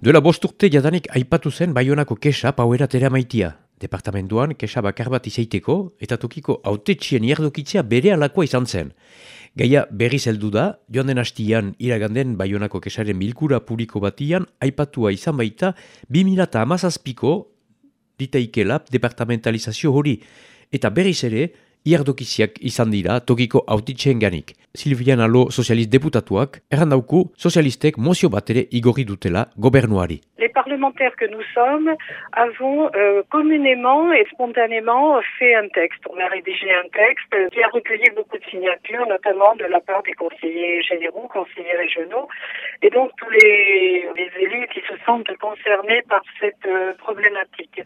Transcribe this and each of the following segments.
Duela bost urte jadanik aipatu zen Baionako kesa pauera tere maitia. Departamentuan kesa bakar bat izaiteko eta tokiko autetxien iardokitzea bere alakoa izan zen. Gaia berriz heldu da, joan den hastian iraganden Baionako kesaren bilkura publiko batian aipatua izan baita 2000 amazazpiko ditaikela departamentalizazio hori. Eta berriz ere, iardokiziak izan dira tokiko autitzen ganik. Silvian Alo sozialist deputatuak, errandauku sozialistek mozio bat ere igorri dutela gobernuari. Les parlementaires que nous sommes avons euh, communément et spontanément fait un texte. On a rédigé un texte qui a recueilli beaucoup de signatures, notamment de la part des conseillers généraux, conseillers régionaux, et donc tous les élus sentent concernés par cette euh, problématique.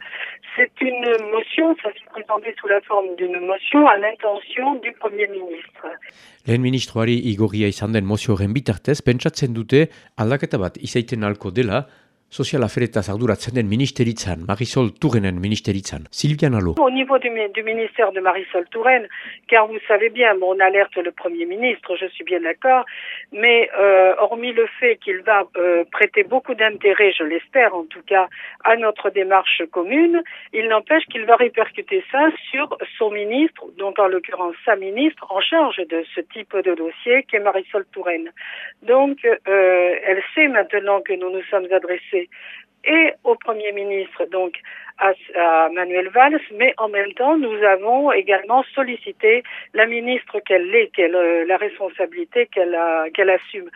C'est une motion, ça s'est présenté sous la forme d'une motion à l'intention du Premier ministre. Lehen ministroari igorria izan den mozio bitartez, pentsatzen dute aldaketa bat izaiten alko dela, arduratzen den ministeritzan, Marisol ministeritzan. Sylviane. Au niveau du, ministère de Marisol Touraine, car vous savez bien, on alerte le Premier ministre, je suis bien d'accord, mais euh, hormis le fait qu'il va euh, prêter beaucoup d'intérêt, je l'espère en tout cas, à notre démarche commune, il n'empêche qu'il va répercuter ça sur son ministre, donc en l'occurrence sa ministre, en charge de ce type de dossier, qui est Marisol Touraine. Donc, euh, elle sait maintenant que nous nous sommes adressés et au Premier ministre, donc à, Manuel Valls, mais en même temps, nous avons également sollicité la ministre qu'elle est, qu'elle la responsabilité qu'elle assume.